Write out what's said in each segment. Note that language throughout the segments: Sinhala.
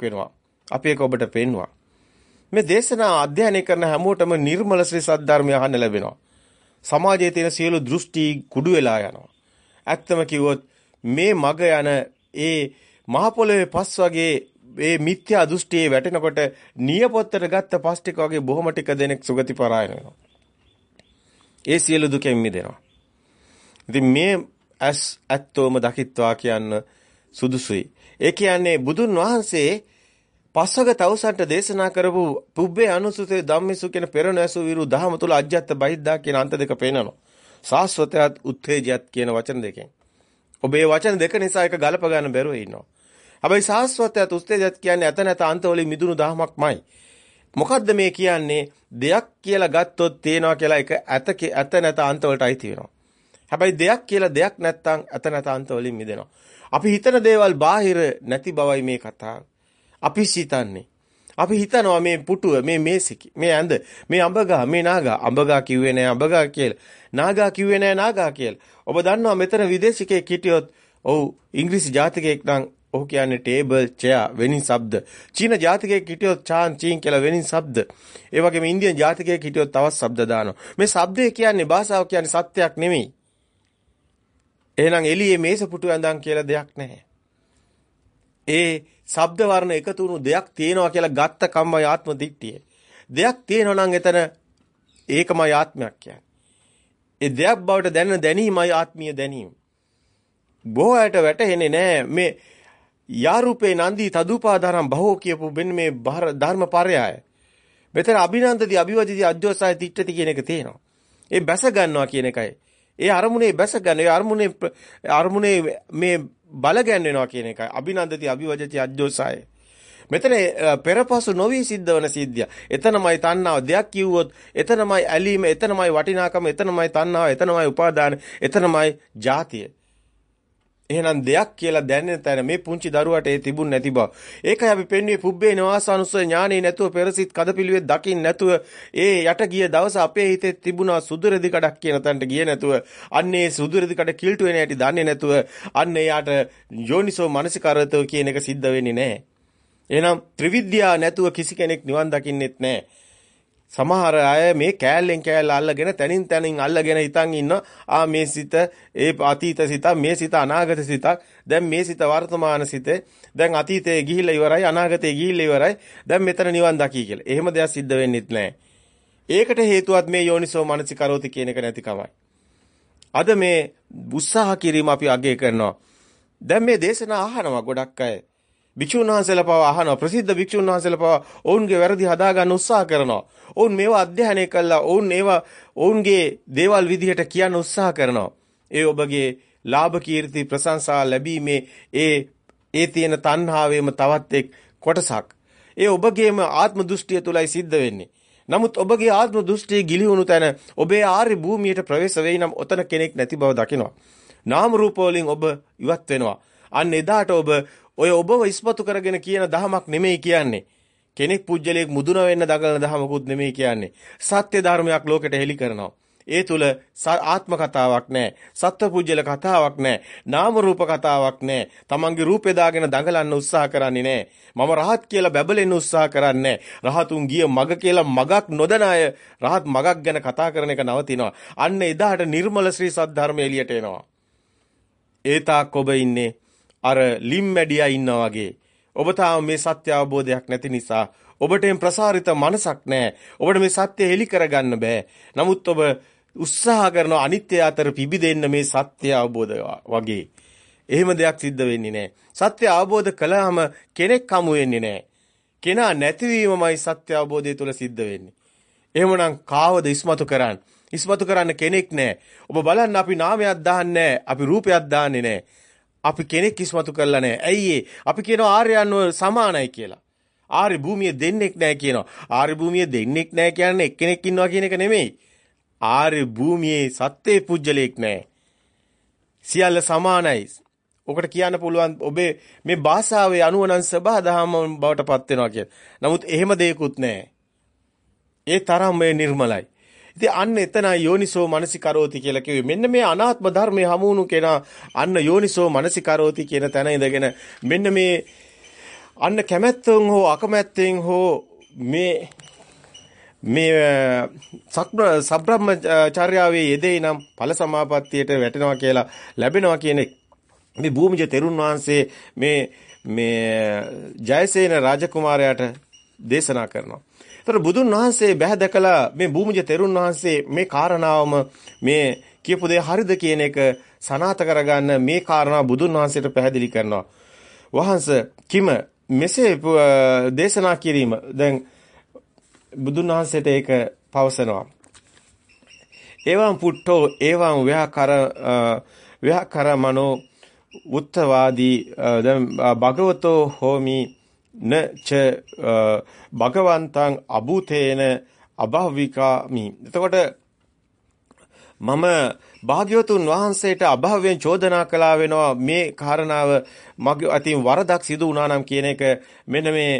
වෙනවා. අපි ඒක ඔබට පෙන්නවා. මේ දේශනා අධ්‍යයනය කරන හැමෝටම නිර්මල ශ්‍රී සද්ධර්මය අහන්න ලැබෙනවා. සමාජයේ තියෙන සියලු දෘෂ්ටි කුඩු වෙලා යනවා. ඇත්තම කිව්වොත් මේ මග යන ඒ මහ පොළොවේ පස් වගේ ඒ මිත්‍යා දෘෂ්ටියේ වැටෙනකොට නියපොත්තට ගත්ත පස් ටික වගේ බොහොම ටික දෙනෙක් සුගති පරායන වෙනවා. ඒ සියලු දුකෙන් මිදෙනවා. ඉතින් මේ ඇස් ඇත්තෝම දකිත්වා කියන්න සුදුසුයි. ඒ කියන්නේ බුදුන් වහන්සේ පස්වග තවුසන්ට දේශනා කරපු පුබ්බේ අනුසුතේ ධම්මිසු කියන පෙරණැසු විරු දහම තුල අජ්ජත් බහිද්දා කියන අන්ත දෙක පේනනවා. සාස්වතයත් උත්තේජයත් කියන වචන දෙකෙන්. ඔබේ වචන දෙක නිසා එක ගලප ගන්න බැරුව ඉන්නවා. හැබැයි සාස්වතයත් උත්තේජයත් කියන්නේ ඇත නැත අන්ත වලින් මිදුණු දහමක්මයි. මොකද්ද මේ කියන්නේ? දෙයක් කියලා ගත්තොත් තේනවා කියලා එක ඇත ඇත නැත අන්ත වලට අයිති වෙනවා. හැබැයි දෙයක් කියලා දෙයක් නැත්තම් ඇත නැත අන්ත වලින් මිදෙනවා. අපි හිතන දේවල් බාහිර නැති බවයි මේ කතාව. අපි සිතන්නේ. අපි හිතනවා මේ පුටුව, මේ මේසෙකි, මේ ඇඳ, මේ අඹගා, මේ නාගා. අඹගා කිව්වේ නෑ අඹගා කියලා. නාගා කිව්වේ නෑ නාගා කියලා. ඔබ දන්නවා මෙතන විදේශිකයෙක් හිටියොත් ඔව් ඉංග්‍රීසි ජාතිකයෙක් නම් ඔහු කියන්නේ ටේබල්, චෙයා වෙනින් શબ્ද. චීන ජාතිකයෙක් හිටියොත් චාන් චීන් කියලා වෙනින් શબ્ද. ඒ වගේම ඉන්දියන් ජාතිකයෙක් හිටියොත් තවත් શબ્ද දානවා. මේ શબ્දය කියන්නේ භාෂාව කියන්නේ සත්‍යයක් නෙමෙයි. එහෙනම් එළියේ මේසපුටු ඇඳන් කියලා දෙයක් නැහැ. ඒ ශබ්ද වර්ණ එකතු වුණු දෙයක් තියෙනවා කියලා ගත්ත කම්මයි ආත්ම දිට්ඨිය. දෙයක් තියෙනවා නම් එතන ඒකමයි ආත්මයක් කියන්නේ. ඒ දෙයක් බවට දැනෙන දැනීමයි ආත්මීය දැනීම. බොහෝ අයට වැටහෙන්නේ නැහැ මේ යාරූපේ නන්දි තදුපාදාරම් බහෝ කියපු මෙන්න මේ ධර්ම පරයය. මෙතන අභිනන්දති අභිවදිති අජ්ජෝසාය තිට්ඨති කියන එක තියෙනවා. ඒ බැස ගන්නවා කියන එකයි. ඒ අරමුණේ බැස ගන්න. ඒ අරමුණේ අරමුණේ මේ බල ගැන්වෙනවා කියන එකයි. අභිනන්දති අභිවජති අජ්ජෝසාය. මෙතන පෙරපසු නොවි සිද්ධ වන සිද්ධිය. එතනමයි තණ්හාව දෙයක් කිව්වොත් එතනමයි ඇලීම, එතනමයි වටිනාකම, එතනමයි තණ්හාව, එතනමයි උපාදාන, එතනමයි ජාතිය. එහෙනම් දෙයක් කියලා දැනෙන තැන මේ පුංචි දරුවට ඒ තිබුණ නැති බව. ඒකයි අපි පෙන්වන්නේ පුබ්බේ නවාසානුස්සය ඥානෙ නැතුව පෙරසිට කදපිලිවෙත් දකින්න නැතුව ඒ යට ගිය දවස අපේ හිතේ තිබුණා සුදුරෙදි කඩක් කියන තැනට ගියේ නැතුව අන්නේ සුදුරෙදි කඩ කිල්ටු වෙන හැටි දන්නේ නැතුව අන්න එයාට යෝනිසෝ මනසිකාරතව කියන එක සිද්ධ වෙන්නේ නැහැ. එහෙනම් ත්‍රිවිද්‍යා නැතුව කිසි කෙනෙක් නිවන් දකින්නෙත් නැහැ. සමහර අය මේ කෑල්ලෙන් කෑල්ල අල්ලගෙන තනින් තනින් අල්ලගෙන හිතන් ඉන්න ආ මේ සිත ඒ අතීත සිත මේ සිත අනාගත සිතක් දැන් මේ සිත වර්තමාන සිතේ දැන් අතීතයේ ගිහිල්ලා ඉවරයි අනාගතයේ ගිහිල්ලා ඉවරයි දැන් මෙතන නිවන් දකි කියලා. එහෙම දෙයක් සිද්ධ වෙන්නෙත් නැහැ. ඒකට හේතුවත් මේ යෝනිසෝ මනසිකරෝති කියන එක නැතිකමයි. අද මේ උත්සාහ කිරීම අපි අගය කරනවා. දැන් මේ දේශනා අහනවා ගොඩක් අය. භික්ෂුන් වහන්සේලා පවා අහනවා ප්‍රසිද්ධ භික්ෂුන් වහන්සේලා පවා ඔවුන්ගේ වැරදි හදාගන්න උත්සාහ කරනවා. ඔවුන් මේවා අධ්‍යයනය කළා. ඔවුන් ඒවා ඔවුන්ගේ දේවල් විදිහට කියන්න උත්සාහ කරනවා. ඒ ඔබගේ ලාභ කීර්ති ප්‍රශංසා ලැබීමේ ඒ ඒ තියෙන තණ්හාවේම තවත් එක් කොටසක්. ඒ ඔබගේම ආත්ම දෘෂ්ටිය තුලයි සිද්ධ වෙන්නේ. නමුත් ඔබගේ ආත්ම දෘෂ්ටිය ගිලිහුණු තැන ඔබේ ආර්ය භූමියට ප්‍රවේශ වෙයි නම් ඔතන කෙනෙක් නැති බව දකිනවා. නාම රූප වලින් ඔබ ඉවත් වෙනවා. අන්න එදාට ඔබ ඔය ඔබව ඉස්මතු කරගෙන කියන දහමක් නෙමෙයි කියන්නේ. කෙනෙක් පුජ්‍යලයක් මුදුන වෙන්න දඟලන දහමකුත් නෙමෙයි කියන්නේ. සත්‍ය ධර්මයක් ලෝකෙට හෙළි කරනවා. ඒ තුල ආත්ම කතාවක් නැහැ. සත්ව පුජ්‍යල කතාවක් නැහැ. නාම රූප කතාවක් නැහැ. තමන්ගේ රූපේ දාගෙන දඟලන්න උත්සාහ කරන්නේ නැහැ. මම රහත් කියලා බැබලෙන්න උත්සාහ කරන්නේ රහතුන් ගිය මග කියලා මගක් නොදන අය රහත් මගක් ගැන කතා කරන එක නවතිනවා. අන්න එදාට නිර්මල ශ්‍රී සද්ධර්ම එළියට එනවා. ඒ තාක් ඔබ ඉන්නේ අර ලිම්මැඩියා ඉන්නා වගේ. ඔබ තාම මේ සත්‍ය අවබෝධයක් නැති නිසා ඔබට එම් ප්‍රසාරිත මනසක් නැහැ. ඔබට මේ සත්‍ය හෙලි කරගන්න බෑ. නමුත් ඔබ උත්සාහ කරන අනිත්‍ය අතර පිබිදෙන්න මේ සත්‍ය අවබෝධ වගේ. එහෙම දෙයක් සිද්ධ වෙන්නේ නැහැ. සත්‍ය අවබෝධ කළාම කෙනෙක් හමු වෙන්නේ නැහැ. කෙනා නැතිවීමමයි සත්‍ය අවබෝධය තුළ සිද්ධ වෙන්නේ. එහෙමනම් කාවද ඉස්මතු කරන්න? ඉස්මතු කරන්න කෙනෙක් නැහැ. ඔබ බලන්න අපි නාමයක් දාන්නේ අපි රූපයක් දාන්නේ නැහැ. අපි කෙනෙක් ඉස්මතු කරලා නැහැ. ඇයි අපි කියනවා ආර්යයන්ව සමානයි කියලා. ආර්ය භූමිය දෙන්නෙක් නැහැ කියනවා. ආර්ය භූමිය දෙන්නෙක් නැහැ කියන්නේ එක්කෙනෙක් ඉන්නවා කියන එක නෙමෙයි. ආර්ය භූමියේ සත්‍යේ පුජ්‍යලයක් නැහැ. සියල්ල සමානයි. ඔකට කියන්න පුළුවන් ඔබේ මේ භාෂාවේ අනුවනන් සබහා දහම බවට පත් වෙනවා කියලා. නමුත් එහෙම දෙයක්වත් නැහැ. ඒ තරම් මේ නිර්මලයි. ඉතින් අන්න එතන යෝනිසෝ මනසිකරෝති කියලා කිව්වේ. මෙන්න මේ අනාත්ම ධර්මයේ හමු වුණු කෙනා අන්න යෝනිසෝ මනසිකරෝති කියන තැන ඉඳගෙන මෙන්න මේ අන්න කැමැත්තෙන් හෝ අකමැත්තෙන් හෝ මේ මේ සබ්‍රහ්මචර්යාවේ යෙදෙයි නම් ඵල සමාපත්තියට වැටෙනවා කියලා ලැබෙනවා කියන මේ භූමිජ තෙරුන් වහන්සේ මේ මේ ජයසේන රාජකුමාරයාට දේශනා කරනවා. ඒතර බුදුන් වහන්සේ බැහැ දැකලා මේ භූමිජ තෙරුන් වහන්සේ මේ කාරණාවම මේ කියපු දේ හරිද කියන එක සනාත කරගන්න මේ කාරණා බුදුන් වහන්සේට පැහැදිලි කරනවා. වහන්ස කිම මෙසේ දේශනා කිරීම දැන් බුදුන් වහන්සේට ඒක පවසනවා. එවං පුට්ටෝ එවං ව්‍යාකර ව්‍යාකරමනෝ උත්තවාදී දැන් භගවතෝ හෝමි නච භගවන්තං අභූතේන අභවිකාමි. එතකොට මම භාග්‍යවතුන් වහන්සේට අභාවයෙන් චෝදනා කළා වෙනවා මේ කාරණාව මගේ අතින් වරදක් සිදු වුණා නම් කියන එක මෙන්න මේ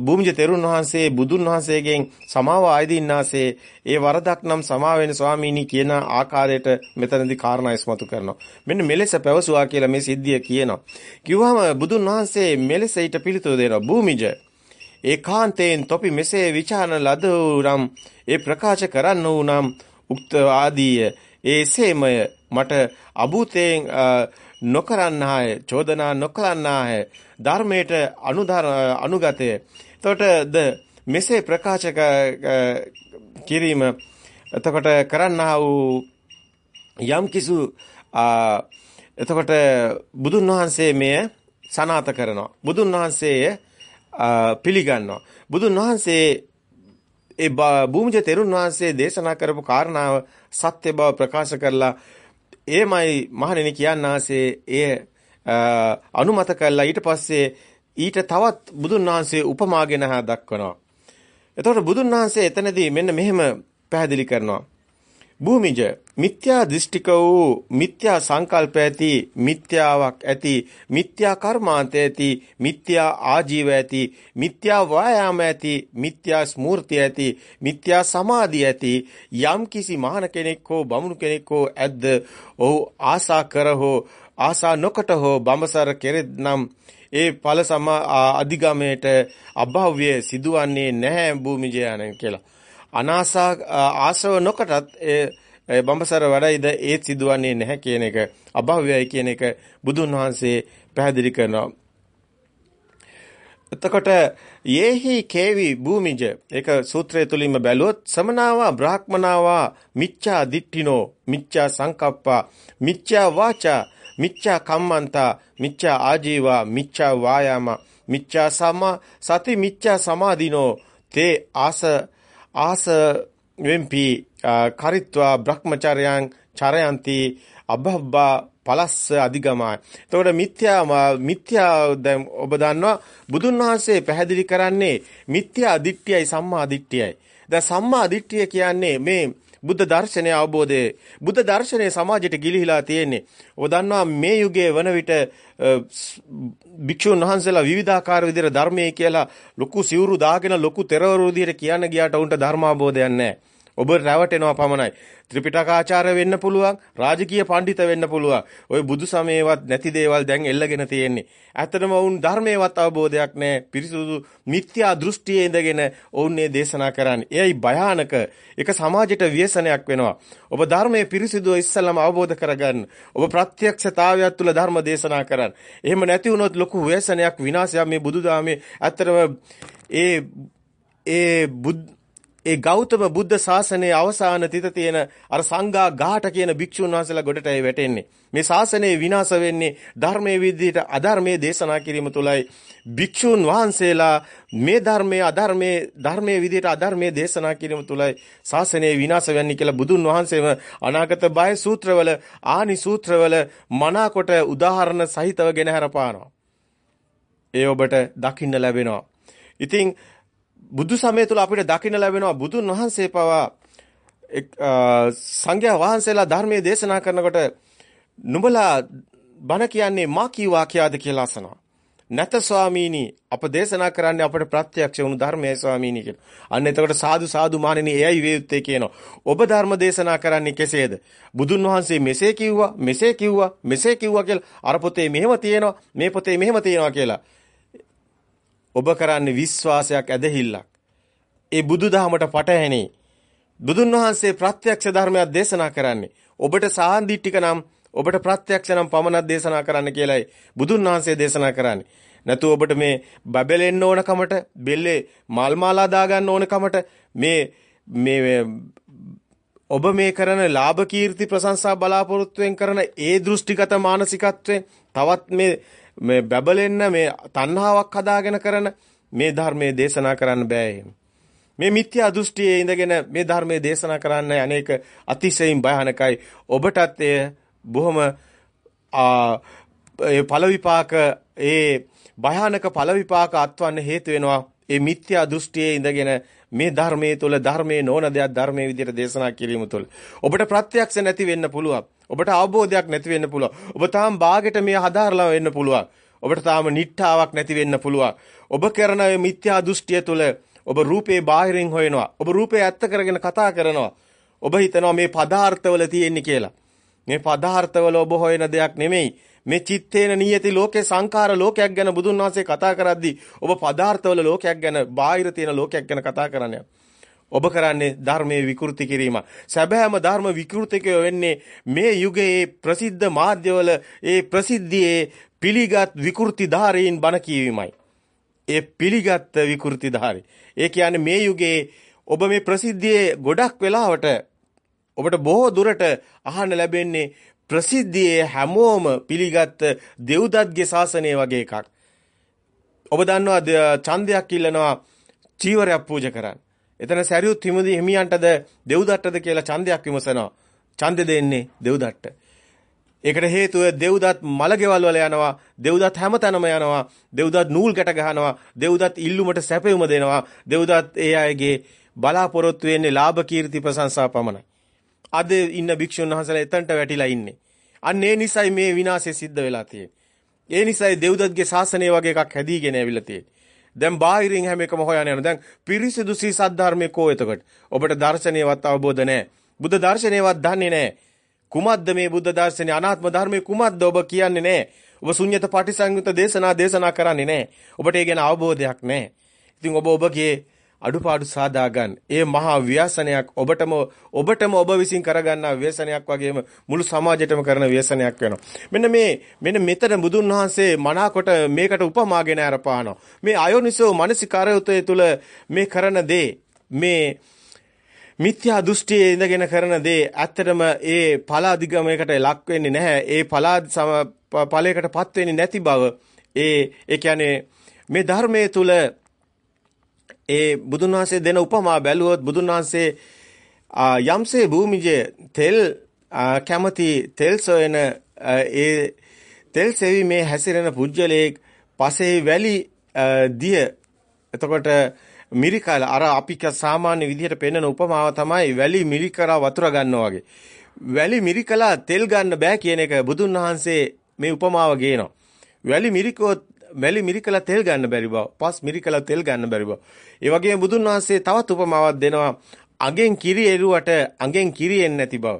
භූමිජ තෙරුන් වහන්සේ බුදුන් වහන්සේගෙන් සමාව ආයදින්නාසේ ඒ වරදක් නම් සමා වෙන ස්වාමීනි කියන ආකාරයට මෙතනදී කාරණා ඉස්මතු කරනවා. මෙන්න මෙලෙස පැවසුවා කියලා මේ සිද්ධිය කියනවා. කිව්වම බුදුන් වහන්සේ මෙලෙස ඊට පිළිතුරු දෙනවා. භූමිජ ඒකාන්තයෙන් තොපි මෙසේ විචාරණ ලද නම් ඒ ප්‍රකාශ කරන්න නම් උක්ත ආදීය ඒසේමය මට අභූතයෙන් නොකරන්නාය චෝදනා නොකරන්නාය ධර්මයට අනුධර අනුගතය. එතකොට ද මෙසේ ප්‍රකාශ කිරීම එතකොට කරන්නා වූ යම් කිසු එතකොට බුදුන් වහන්සේ මෙය සනාත කරනවා. බුදුන් වහන්සේ පිළිගන්නවා. බුදුන් වහන්සේ ඒ භූමිජ තෙරුන් වහන්සේ දේශනා කරපු කාරණාව සත්‍ය බව ප්‍රකාශ කරලා එයමයි මහණෙනි කියන්නාසේ එය අනුමත කළා ඊට පස්සේ ඊට තවත් බුදුන් වහන්සේ උපමාගෙන දක්වනවා. එතකොට බුදුන් වහන්සේ එතනදී මෙන්න මෙහෙම පැහැදිලි කරනවා. භූමිජ මිත්‍යා දෘෂ්ටික වූ මිත්‍යා සංකල්ප ඇති මිත්‍යාවක් ඇති මිත්‍යා කර්මාන්ත ඇති මිත්‍යා ආජීව ඇති මිත්‍යා වායාම ඇති මිත්‍යා ස්මූර්තිය ඇති මිත්‍යා සමාධිය ඇති යම් කිසි මහාන කෙනෙක් හෝ බමුණු කෙනෙක් හෝ ඇද්ද ඔහු ආසා කර හෝ ආසා නොකට හෝ බඹසර කෙරෙත් නම් ඒ ඵල සම අධිගමයට අභව්‍ය සිදුවන්නේ නැහැ භූමිජය යන කියලා. අනාසා ආශ්‍රව නොකටත් ඒ බඹසර වැඩයිද ඒත් සිදුවන්නේ නැහැ කියන එක අභව්‍යයි කියන එක බුදුන් වහන්සේ පැහැදිලි කරනවා. එතකොට යේහි කේවි භූමිජ ඒක සූත්‍රය තුලින්ම බැලුවොත් සමනාවා බ්‍රාහ්මනාවා මිච්ඡා දිට්ඨිනෝ මිච්ඡා සංකප්පා මිච්ඡා වාචා මිච්ඡා කම්මන්තා මිච්ඡා ආජීවා මිච්ඡා වායාම මිච්ඡා සම සති මිච්ඡා සමාදිනෝ තේ ආස ආස වෙම්පි කරිත්වා බ්‍රහ්මචර්යයන් චරයන්ති අබ්බා පලස්ස අධිගමයි. එතකොට මිත්‍යා මිත්‍යා දැන් ඔබ දන්නවා බුදුන් වහන්සේ පැහැදිලි කරන්නේ මිත්‍යා දිට්ඨියයි සම්මා දිට්ඨියයි. දැන් සම්මා දිට්ඨිය කියන්නේ මේ බුද්ධ දර්ශනය අවබෝධයේ බුද්ධ දර්ශනය සමාජයට ගිලිහිලා තියෙන්නේ. ඔබ දන්නවා මේ යුගයේ වන විට භික්ෂුන් වහන්සේලා විවිධාකාර විදිහට ධර්මයේ කියලා ලොකු සිවුරු දාගෙන ලොකු තෙරවරු විදිහට කියන්න ගියාට උන්ට ධර්මාබෝධයක් නැහැ. ඔබ රැවටෙනවා පමණයි. ත්‍රිපිටකාචාර්ය වෙන්න පුළුවන්, රාජකීය පඬිත වෙන්න පුළුවන්. ওই බුදු සමයේවත් නැති දේවල් දැන් එල්ලගෙන තියෙන්නේ. ඇත්තටම වුන් ධර්මයේවත් අවබෝධයක් නැහැ. පිරිසුදු මිත්‍යා දෘෂ්ටියේ ඉඳගෙන ඔවුන්නේ දේශනා කරන්නේ. එයයි භයානක. ඒක සමාජයට ව්‍යසනයක් වෙනවා. ඔබ ධර්මයේ පිරිසිදුව ඉස්සලම අවබෝධ කරගන්න. ඔබ ප්‍රත්‍යක්ෂතාවයක් තුළ ධර්ම දේශනා කරන්න. එහෙම නැති වුණොත් ලොකු ව්‍යසනයක් විනාශයක් මේ බුදුදාමේ ඇත්තටම ඒ ඒ බුද් ඒ ගෞතම බුද්ධ ශාසනයේ අවසාන තිත තියෙන අර සංඝා ගාට කියන භික්ෂුන් වහන්සේලා ගොඩටයි වැටෙන්නේ. මේ ශාසනය විනාශ වෙන්නේ ධර්මයේ විදිහට අධර්මයේ දේශනා කිරීම තුළයි. භික්ෂුන් වහන්සේලා මේ ධර්මයේ අධර්මයේ ධර්මයේ විදිහට අධර්මයේ දේශනා කිරීම තුළයි ශාසනය විනාශ වෙන්නේ කියලා බුදුන් වහන්සේම අනාගත බය සූත්‍රවල ආනි සූත්‍රවල මනාකොට උදාහරණ සහිතව ගෙන හරපානවා. ඒ ඔබට දකින්න ලැබෙනවා. ඉතින් බුදු සමය තුළ අපිට දකින්න ලැබෙනවා බුදුන් වහන්සේ පවා සංඝයා වහන්සේලා ධර්මයේ දේශනා කරනකොට නුඹලා බණ කියන්නේ මා කී වාක්‍යයද කියලා අසනවා. නැත ස්වාමීනි අප දේශනා කරන්නේ අපට ප්‍රත්‍යක්ෂ වුණු ධර්මයේ ස්වාමීනි කියලා. අන්න එතකොට සාදු සාදු මානෙනි එයයි වේයුත්තේ කියනවා. ඔබ ධර්ම දේශනා කරන්නේ කෙසේද? බුදුන් වහන්සේ මෙසේ කිව්වා, මෙසේ කිව්වා, මෙසේ කිව්වා කියලා අර පොතේ මෙහෙම තියෙනවා, මේ පොතේ මෙහෙම තියෙනවා කියලා. ඔබ කරන්නේ විශ්වාසයක් ඇදහිල්ලක්. ඒ බුදුදහමට පටහැනි. බුදුන් වහන්සේ ප්‍රත්‍යක්ෂ ධර්මයක් දේශනා කරන්නේ. ඔබට සාන්දිටික නම් ඔබට ප්‍රත්‍යක්ෂ නම් පමණක් දේශනා කරන්න කියලායි බුදුන් වහන්සේ දේශනා කරන්නේ. නැතු ඔබට මේ බබලෙන්න ඕන කමට, බෙල්ලේ මල් මාලා දාගන්න ඕන කමට මේ මේ ඔබ මේ කරන ලාභ කීර්ති ප්‍රශංසා බලාපොරොත්තුෙන් කරන ඒ දෘෂ්ටිගත මානසිකත්වයෙන් තවත් මේ මේ බබලෙන්න මේ තණ්හාවක් හදාගෙන කරන මේ ධර්මයේ දේශනා කරන්න බෑ මේ මිත්‍යා දෘෂ්ටියේ ඉඳගෙන මේ ධර්මයේ දේශනා කරන්න අනේක අතිශයින් භයානකයි. ඔබටත් එය බොහොම ඒ ඵල විපාක ඒ භයානක ඵල විපාක අත්වන්න හේතු වෙනවා. ඒ මිත්‍යා දෘෂ්ටියේ ඉඳගෙන මේ ධර්මයේ තුල ධර්මයේ නොවන දෙයක් ධර්මයේ විදිහට දේශනා කිරීම තුල. ඔබට ප්‍රත්‍යක්ෂ නැති වෙන්න පුළුවන්. ඔබට අවබෝධයක් නැති වෙන්න පුළුවන්. ඔබ තාම ਬਾගෙට මේ හදාරලා වෙන්න පුළුවන්. ඔබට තාම නිට්ඨාවක් නැති වෙන්න පුළුවන්. ඔබ කරන මිත්‍යා දෘෂ්ටිය තුල ඔබ රූපේ බාහිරින් හොයනවා. ඔබ රූපේ ඇත්ත කරගෙන කතා කරනවා. ඔබ හිතනවා මේ පදාර්ථවල තියෙන්නේ කියලා. මේ පදාර්ථවල ඔබ හොයන දෙයක් නෙමෙයි. මේ චිත්තේන නියති ලෝකේ සංඛාර ලෝකයක් ගැන බුදුන් වහන්සේ කතා කරද්දී ඔබ පදාර්ථවල ලෝකයක් ගැන බාහිර තියෙන ලෝකයක් ගැන කතා කරන්නේ. ඔබ කරන්නේ ධර්මයේ විකෘති කිරීම. සැබෑම ධර්ම විකෘතිකය වෙන්නේ මේ යුගයේ ප්‍රසිද්ධ මාධ්‍යවල ඒ ප්‍රසිද්ධියේ පිළිගත් විකෘතිධාරීන් බණ කියවීමයි. ඒ පිළිගත් විකෘතිධාරී. ඒ කියන්නේ මේ යුගයේ ඔබ මේ ප්‍රසිද්ධියේ ගොඩක් වෙලාවට ඔබට බොහෝ දුරට අහන්න ලැබෙන්නේ ප්‍රසිද්ධියේ හැමෝම පිළිගත් දෙව්දත්ගේ ශාසනය වගේ එකක්. ඔබ දන්නවා ඡන්දයක් ඉල්ලනවා චීවරයක් පූජා කරන්න. එතන සැරියුත් හිමිදී හිමියන්ටද දෙව්දත්තද කියලා ඡන්දයක් විමසනවා. ඡන්දෙ දෙන්නේ දෙව්දත්ත. ඒකට හේතුව දෙව්දත් මලගෙවල් වල යනවා දෙව්දත් හැමතැනම යනවා දෙව්දත් නූල් ගැට ගහනවා දෙව්දත් ඉල්ලුමට සැපෙවුම දෙනවා දෙව්දත් ඒ අයගේ බලාපොරොත්තු වෙන්නේ ලාභ කීර්ති ප්‍රශංසා පමණයි අද ඉන්න භික්ෂුන් වහන්සේලා එතනට වැටිලා ඉන්නේ. අන්න ඒ නිසයි මේ විනාශය සිද්ධ වෙලා තියෙන්නේ. ඒ නිසයි දෙව්දත්ගේ ශාසනය වගේ එකක් හැදීගෙන ඇවිල්ලා තියෙන්නේ. දැන් බාහිරින් හැම එකම හොයන යනවා. දැන් පිරිසිදු සී සද්ධර්මයේ කෝ එතකොට? ඔබට දර්ශනීයවත් අවබෝධ නැහැ. බුද්ධ දර්ශනීයවත් දන්නේ නැහැ. කුමද්ද මේ බුද්ධ දර්ශනේ අනාත්ම ධර්මයේ කුමද්ද ඔබ කියන්නේ නැහැ. ඔබ ශුන්්‍යත පටිසංයුත දේශනා දේශනා කරන්නේ නැහැ. ඔබට ඒ ගැන අවබෝධයක් නැහැ. ඉතින් ඔබ ඔබගේ අඩුපාඩු සාදා ගන්න. ඒ මහා ව්‍යසනයක් ඔබටම ඔබටම ඔබ විසින් කරගන්නා ව්‍යසනයක් වගේම මුළු සමාජයටම කරන ව්‍යසනයක් වෙනවා. මෙන්න මේ මෙන්න මෙතන බුදුන් වහන්සේ මනාකොට මේකට උපමාගෙන අරපානවා. මේ අයෝනිසෝ මනසිකාරයතේ තුල මේ කරන දේ මේ මිත්‍යා දෘෂ්ටියේ ඉඳගෙන කරන දේ ඇත්තටම ඒ ඵල අධිගමයකට ලක් වෙන්නේ නැහැ. ඒ ඵල ඵලයකටපත් වෙන්නේ නැති බව ඒ ඒ කියන්නේ මේ ධර්මයේ තුල ඒ බුදුන් වහන්සේ දෙන උපමා බැලුවොත් බුදුන් වහන්සේ යම්සේ භූමිජේ තෙල් කැමති තෙල් සොයන ඒ තෙල් සෙවීමේ හැසිරෙන පුජ්‍යලේ පසේ වැලි දිය එතකොට මිරිකල අර අපි සාමාන්‍ය විදිහට පෙන්වන උපමාව තමයි වැලි මිරිකලා වතුර ගන්නවා වගේ. වැලි මිරිකලා තෙල් ගන්න බෑ කියන එක බුදුන් වහන්සේ මේ උපමාව ගේනවා. වැලි මිරිකොත් වැලි මිරිකලා තෙල් ගන්න බැරි බව. පස් මිරිකලා තෙල් ගන්න බැරි බව. ඒ වගේම බුදුන් වහන්සේ තවත් උපමාවක් දෙනවා. අඟෙන් කිරි එරුවට අඟෙන් කිරි එන්නේ නැති බව.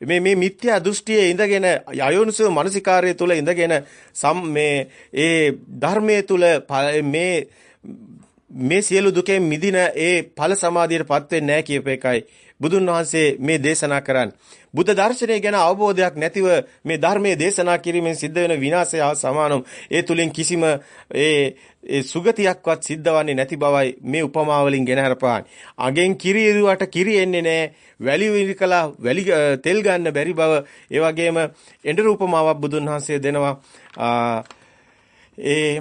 මේ මේ මිත්‍යා දෘෂ්ටියේ ඉඳගෙන අයෝනිසෝ මනසිකාර්යය තුල ඉඳගෙන සම් මේ ඒ ධර්මයේ තුල මේ මේ සියලු දුකෙන් මිදින ඒ ඵල සමාධියටපත් වෙන්නේ නැහැ කියප එකයි බුදුන් වහන්සේ මේ දේශනා කරන්නේ. බුද්ධ දර්ශනය ගැන අවබෝධයක් නැතිව මේ ධර්මයේ දේශනා කිරීමෙන් සිද්ධ වෙන විනාශය හා සමානම ඒ තුලින් කිසිම ඒ ඒ සුගතියක්වත් සිද්ධවන්නේ නැති බවයි මේ උපමා වලින් ගෙන හරපාන්නේ. අගෙන් කිරි ඉරුවට කිරි එන්නේ නැහැ. වැලි විරිකලා වැලි තෙල් ගන්න බැරි බව ඒ වගේම එඬ රූපමාවක් බුදුන් වහන්සේ දෙනවා. ඒ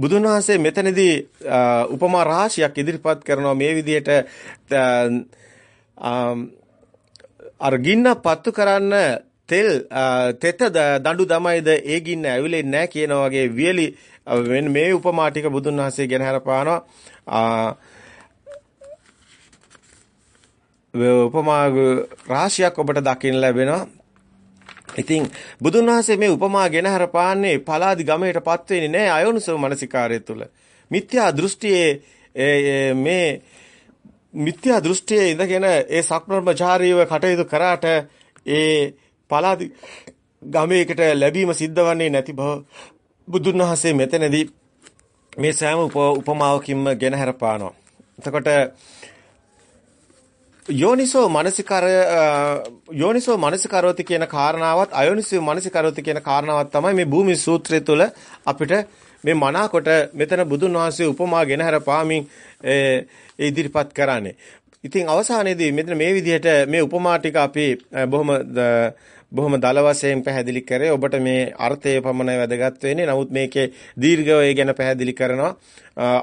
බුදුන් වහන්සේ මෙතනදී උපමා රාශියක් ඉදිරිපත් කරනවා මේ විදිහට අර ගින්න පත්තු කරන්න තෙල් තෙත දඬු දමයිද ඒ ගින්න ඇවිලෙන්නේ නැහැ කියන වගේ වියලි මේ උපමා ටික බුදුන් වහන්සේ ගෙන හරපානවා උපමා රාශියක් ඔබට දකින්න ලැබෙනවා. ඉතින් බුදුන් වහන්සේ මේ උපමා ගෙන හරපාන්නේ පලාදි ගමයටපත් වෙන්නේ නැහැ අයෝනිසෝ මනසිකාරය තුල. මිත්‍යා දෘෂ්ටියේ මේ මිත්‍යා දෘෂ්ටියේ ඉඳගෙන ඒ සක්‍රමචාරීව කටයුතු කරාට ඒ පලාදි ගමයකට ලැබීම සිද්ධ වන්නේ නැති බව බුදුන් වහන්සේ මෙතනදී මේ සෑම උපමාවකින්ම ගෙන හරපානවා. එතකොට යෝනිසෝ මනසිකර යෝනිසෝ මනසිකරෝති කියන කාරණාවත් අයෝනිසෝ මනසිකරෝති කියන කාරණාවත් තමයි මේ භූමි සූත්‍රය තුළ අපිට මේ මනාකොට මෙතන බුදුන් වහන්සේ උපමා ගෙනහැර පාමින් ඉදිරිපත් කරන්නේ. ඉතින් අවසානයේදී මෙතන මේ විදිහට මේ උපමා ටික අපි බොහොම බොහොම දල වශයෙන් පැහැදිලි කරේ ඔබට මේ අර්ථය පමණයි වැදගත් වෙන්නේ. නමුත් මේකේ දීර්ඝව ඒ ගැන පැහැදිලි කරනවා.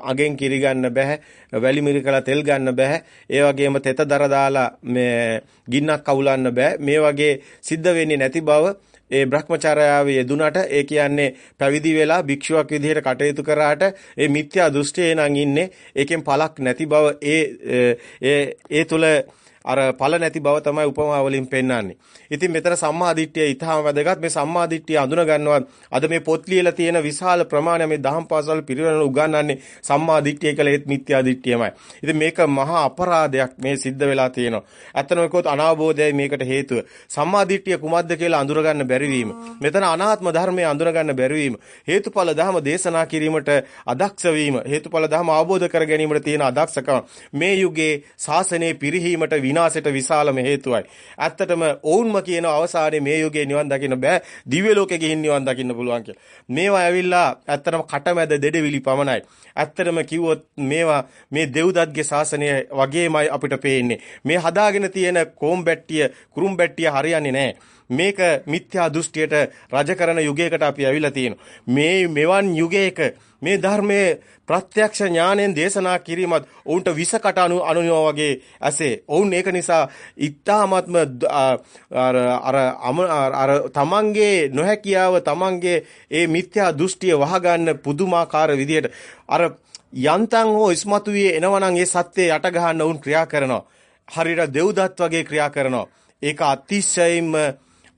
අගෙන් කිරි ගන්න බෑ. වැලි මිරිකලා තෙල් ගන්න බෑ. ඒ වගේම තෙත දර දාලා මේ ගින්නක් අවුලන්න බෑ. මේ වගේ සිද්ධ වෙන්නේ නැති බව ඒ Brahmacharyaව යෙදුනට ඒ කියන්නේ පැවිදි වෙලා භික්ෂුවක් විදිහට කටයුතු කරාට ඒ මිත්‍යා දෘෂ්ටියේ නම් ඉන්නේ ඒකෙන් පළක් නැති බව ඒ ඒ ඒ තුල අර ඵල නැති බව තමයි උපමා වලින් පෙන්වන්නේ. ඉතින් මෙතන සම්මා දිට්ඨිය ඊටාම වැදගත්. මේ සම්මා දිට්ඨිය අඳුන ගන්නවත් අද මේ පොත් ලියලා තියෙන විශාල ප්‍රමාණය මේ දහම් පාසල් පිරිවෙන උගන්වන්නේ සම්මා දිට්ඨිය කියලා ඒත් මිත්‍යා දිට්ඨියමයි. ඉතින් මේක මහා අපරාධයක් මේ සිද්ධ වෙලා තියෙනවා. ඇත්තම කිව්වොත් අනාවබෝධයයි මේකට හේතුව. සම්මා දිට්ඨිය කුමක්ද කියලා අඳුර ගන්න බැරි වීම. මෙතන අනාත්ම ධර්මය අඳුර ගන්න බැරි වීම. හේතුඵල ධම දේශනා කිරීමට අදක්ෂ වීම. හේතුඵල ධම අවබෝධ කර ගැනීමට තියෙන අදක්ෂකම මේ යුගයේ ශාසනයේ පිරිහීමට විනාශයට විශාලම හේතුවයි. ඇත්තටම ඔවුන්ම කියන අවසානයේ මේ යුගයේ නිවන් දකින්න බෑ. දිව්‍ය ලෝකෙ ගිහින් නිවන් දකින්න පුළුවන් කියලා. මේවා ඇවිල්ලා ඇත්තටම කටමැද දෙඩවිලි පමණයි. ඇත්තටම කිව්වොත් මේවා මේ දෙව්දත්ගේ ශාසනය වගේමයි අපිට පේන්නේ. මේ හදාගෙන තියෙන කොම්බැට්ටිය, කුරුම්බැට්ටිය හරියන්නේ නැහැ. මේක මිත්‍යා දෘෂ්ටියට රජ කරන යුගයකට අපි ඇවිල්ලා තියෙනවා. මේ මෙවන් යුගයක මේ ධර්මයේ ප්‍රත්‍යක්ෂ ඥාණයෙන් දේශනා කිරීමත් ඔවුන්ට විසකට අනු අනුනවා වගේ ඇසේ. ඔවුන් ඒක නිසා ඉත්තාමත්ම අර අර අර තමන්ගේ නොහැකියාව තමන්ගේ ඒ මිත්‍යා දෘෂ්ටිය වහගන්න පුදුමාකාර විදියට අර යන්තම් හෝ ඉස්මතු වී එනවනම් ඒ සත්‍යය යට ගහන්න උන් ක්‍රියා කරනවා. හරියට දෙව්දත් වගේ ක්‍රියා කරනවා. ඒක අතිශයින්ම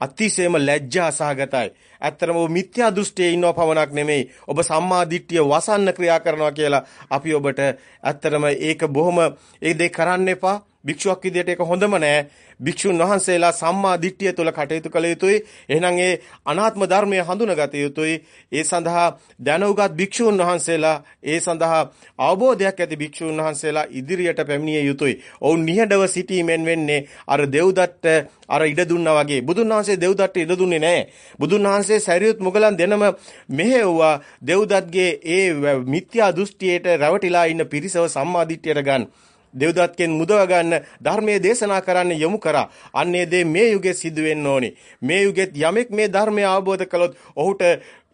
අතිශයම ලැජ්ජා සහගතයි. ඇත්තටම ඔබ මිත්‍යා දෘෂ්ටියේ ඉන්නව පමණක් නෙමෙයි. ඔබ සම්මා දිට්ඨිය වසන්න ක්‍රියා කරනවා කියලා අපි ඔබට ඇත්තටම ඒක බොහොම ඒ දේ කරන්න එපා. භික්ෂුවක් විදියට ඒක හොඳම නෑ. භික්ෂුන් වහන්සේලා සම්මා දිට්ඨිය තුළ කටයුතු කළ යුතුයි. එහෙනම් ඒ අනාත්ම ධර්මය හඳුනාගත යුතුයි. ඒ සඳහා දැනුගත් භික්ෂුන් වහන්සේලා ඒ සඳහා අවබෝධයක් ඇති භික්ෂුන් වහන්සේලා ඉදිරියට පැමිණිය යුතුයි. ඔවුන් නිහඬව සිටීමෙන් වෙන්නේ අර දෙව්දත්ත අර ඉඩ දුන්නා වගේ. බුදුන් වහන්සේ දෙව්දත්ට ඉඩ දුන්නේ නැහැ. බුදුන් වහන්සේ සරියුත් මුගලන් දෙනම මෙහෙව්වා දෙව්දත්ගේ ඒ මිත්‍යා දෘෂ්ටියට රැවටිලා ඉන්න පිරිසව සම්මා දිට්ඨියට ගන්න. දෙව්දත්ගෙන් මුදව ගන්න ධර්මයේ දේශනා කරන්න යොමු කරා. අන්නේ දේ මේ යුගයේ සිදු වෙන්න ඕනි. මේ යුගෙත් යමෙක් මේ ධර්මය අවබෝධ කළොත් ඔහුට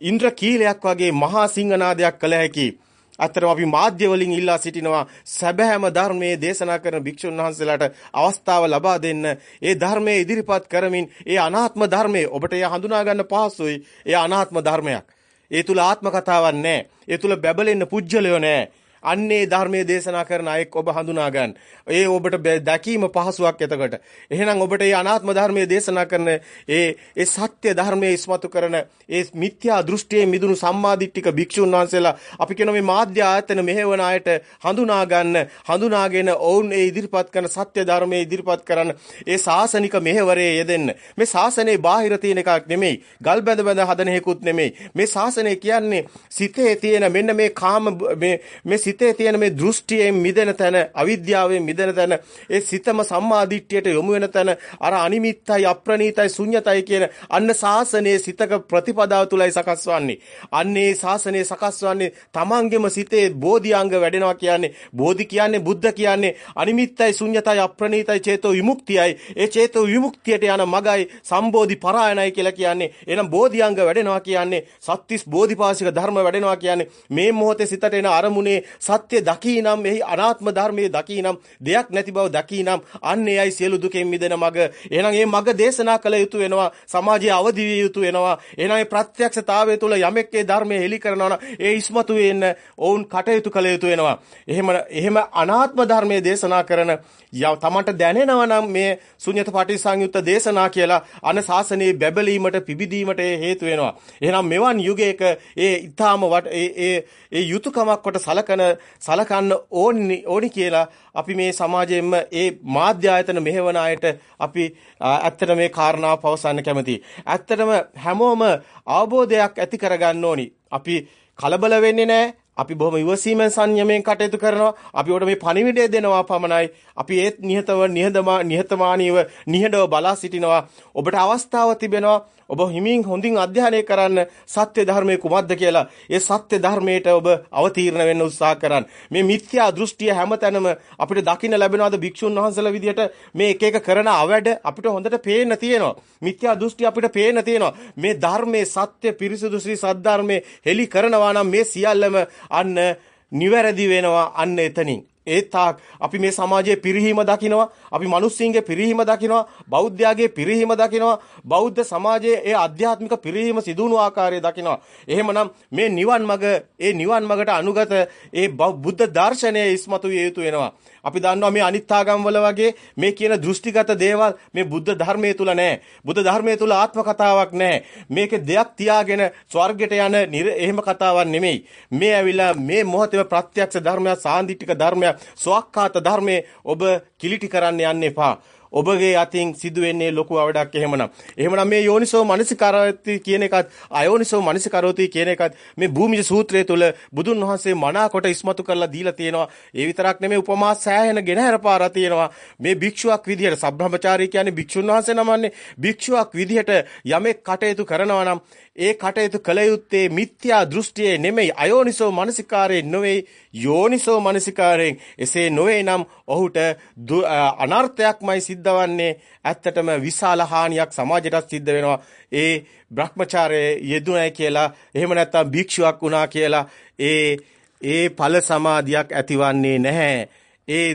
ඉන්ද්‍ර කීලයක් වගේ මහා සිංහනාදයක් කළ හැකියි. අතරම අපි මාධ්‍ය වලින් ඉල්ලා සිටිනවා සැබෑම ධර්මයේ දේශනා කරන භික්ෂුන් වහන්සේලාට අවස්ථාව ලබා දෙන්න. ඒ ධර්මයේ ඉදිරිපත් කරමින් ඒ අනාත්ම ධර්මයේ ඔබට එය හඳුනා ගන්න පහසුයි. ඒ අනාත්ම ධර්මයක්. ඒ තුල ආත්ම කතාවක් නැහැ. ඒ තුල බැබලෙන්න පුජ්‍යලයෝ නැහැ. අන්නේ ධර්මයේ දේශනා කරන අයෙක් ඔබ හඳුනා ගන්න. ඒ ඔබට දැකීම පහසුවක් එතකොට. එහෙනම් ඔබට මේ අනාත්ම ධර්මයේ දේශනා කරන ඒ ඒ සත්‍ය ධර්මයේ ඉස්මතු කරන ඒ මිත්‍යා දෘෂ්ටියේ මිදුණු සම්මාදිට්ඨික භික්ෂුන් වහන්සේලා අපි කියන මේ මාධ්‍ය ආයතන මෙහෙවන අයට හඳුනා ගන්න හඳුනාගෙන ඔවුන් ඒ ඉදිරිපත් කරන සත්‍ය ධර්මයේ ඉදිරිපත් කරන ඒ සාසනික මෙහෙවරේ යෙදෙන්න. මේ සාසනේ බාහිර තියෙන එකක් නෙමෙයි. ගල් බැඳ බැඳ හදන හේකුත් නෙමෙයි. මේ සාසනේ කියන්නේ සිතේ තියෙන මෙන්න මේ කාම මේ මේ සිතේ තියෙන මේ දෘෂ්ටියෙන් මිදෙන තැන අවිද්‍යාවෙන් මිදෙන තැන ඒ සිතම සම්මාදිට්ඨියට යොමු වෙන තැන අර අනිමිත්තයි අප්‍රණීතයි ශුන්්‍යතයි කියන අන්න සාසනයේ සිතක ප්‍රතිපදාව තුලයි සකස් වන්නේ. අන්නේ සාසනයේ සකස් වන්නේ තමන්ගෙම සිතේ බෝධිඅංග වැඩෙනවා කියන්නේ බෝධි කියන්නේ බුද්ධ කියන්නේ අනිමිත්තයි ශුන්්‍යතයි අප්‍රණීතයි චේතෝ විමුක්තියයි. ඒ චේතෝ විමුක්තියට යන මගයි සම්බෝධි පරායනයි කියලා කියන්නේ. එහෙනම් බෝධිඅංග වැඩෙනවා කියන්නේ සත්‍තිස් බෝධිපාශික ධර්ම වැඩෙනවා කියන්නේ මේ මොහොතේ සිතට එන අරමුණේ සත්‍ය දකීනම් එහි අනාත්ම ධර්මයේ දකීනම් දෙයක් නැති බව දකීනම් අන්න එයයි සියලු දුකෙන් මිදෙන මග. එහෙනම් මේ මග දේශනා කළ යුතු වෙනවා. සමාජයේ අවදි විය යුතු වෙනවා. එහෙනම් මේ ප්‍රත්‍යක්ෂතාවය තුළ යමෙක් ඒ ධර්මයේ හෙලි කරනවා නම් ඒ ඉස්මතු වෙන්න ඔවුන් කටයුතු කළ යුතු වෙනවා. එහෙම එහෙම අනාත්ම ධර්මයේ දේශනා කරන තමන්ට දැනෙනවා නම් මේ ශුන්‍යත පටිසංයුත්ත දේශනා කියලා අන ශාසනයේ බැබලීමට පිබිදීමට හේතු වෙනවා. එහෙනම් මෙවන් යුගයක ඒ ඊ타ම ඒ ඒ ඒ යුතුයකමක් කොට සලකන සලකන්න ඕනි ඕනි කියලා අපි මේ සමාජයෙන්ම ඒ මාධ්‍ය ආයතන මෙහෙවන අයට අපි ඇත්තට මේ කාරණාව පවසන්න කැමතියි. ඇත්තටම හැමෝම අවබෝධයක් ඇති කරගන්න ඕනි. අපි කලබල වෙන්නේ නැහැ. අපි බොහොම ඉවසීමෙන් සංයමයෙන් කටයුතු කරනවා. අපි උඩ මේ පණිවිඩය දෙනවා පමණයි. අපි ඒත් නිහතව නිහදමා නිහතමානීව නිහඬව බලා සිටිනවා. ඔබට අවස්ථාව තිබෙනවා. ඔබ හිමින් හොඳින් අධ්‍යයනය කරන්න සත්‍ය ධර්මයේ කුමක්ද කියලා. ඒ සත්‍ය ධර්මයට ඔබ අවතීර්ණ වෙන්න උත්සාහ කරන්න. මේ මිත්‍යා දෘෂ්ටිය හැමතැනම අපිට දකින්න ලැබෙනවාද භික්ෂුන් වහන්සේලා විදියට මේ එක එක කරන අවැඩ අපිට හොඳට පේන්න තියෙනවා. මිත්‍යා දෘෂ්ටි අපිට පේන්න තියෙනවා. මේ ධර්මයේ සත්‍ය පිරිසුදු ශ්‍රී සද්ධර්මයේ හෙලි කරනවා නම් මේ සියල්ලම අන්න නිවැරදි වෙනවා අන්න එතනින්. ඒ තාක් අපි මේ සමාජයේ පිරිහීම දකිනවා අපි මිනිස්සුන්ගේ පිරිහීම දකිනවා බෞද්ධයාගේ පිරිහීම දකිනවා බෞද්ධ සමාජයේ ඒ ආධ්‍යාත්මික පිරිහීම සිදුණු ආකාරය දකිනවා එහෙමනම් මේ නිවන් මඟ ඒ නිවන් මඟට අනුගත ඒ බුද්ධ දර්ශනය ඉස්මතු විය යුතු වෙනවා අපි දන්නවා මේ අනිත් ආගම්වල වගේ මේ කියන දෘෂ්ටිගත දේවල් මේ බුද්ධ ධර්මයේ තුල නැහැ. බුද්ධ ධර්මයේ තුල ආත්ම කතාවක් නැහැ. මේකේ දෙයක් තියාගෙන ස්වර්ගයට යන එහෙම කතාවක් නෙමෙයි. මේ ඇවිල්ලා මේ මොහොතේ ප්‍රත්‍යක්ෂ ධර්මයක්, සාන්දිටික ධර්මයක්, ස්වක්කාත ධර්මයේ ඔබ කිලිටි කරන්න යන්න එපා. ඔබගේ අතින් සිදුවෙන්නේ ලොකු අවඩක් එහෙමනම්. එහෙමනම් මේ යෝනිසෝ මනසිකාරෝති කියන එකත් අයෝනිසෝ මනසිකාරෝති කියන එකත් මේ භූමිජ සූත්‍රය තුල බුදුන් වහන්සේ මනාකොට ඉස්මතු කරලා දීලා තියෙනවා. ඒ විතරක් නෙමෙයි උපමා සෑහෙන ගෙනහැර පාරා තියෙනවා. මේ භික්ෂුවක් විදිහට සබ්‍රහ්මචාරී කියන්නේ භික්ෂුන් වහන්සේ නමන්නේ. භික්ෂුවක් විදිහට යමෙක් කටයුතු කරනවා නම් ඒ කටයුතු කළ යුත්තේ මිත්‍යා දෘෂ්ටියේ නෙමෙයි අයෝනිසෝ මනසිකාරයෙන් නොවේ යෝනිසෝ මනසිකාරයෙන් එසේ නොවේ නම් ඔහුට අනර්ථයක්මයි සිද්ධවන්නේ. ඇත්තටම විශාල හානියක් සමාජයට සිද්ධ වෙනවා. ඒ භ්‍රමචාරයේ යෙදුණයි කියලා එහෙම නැත්නම් භික්ෂුවක් වුණා කියලා ඒ ඒ ඵල සමාධියක් ඇතිවන්නේ නැහැ. ඒ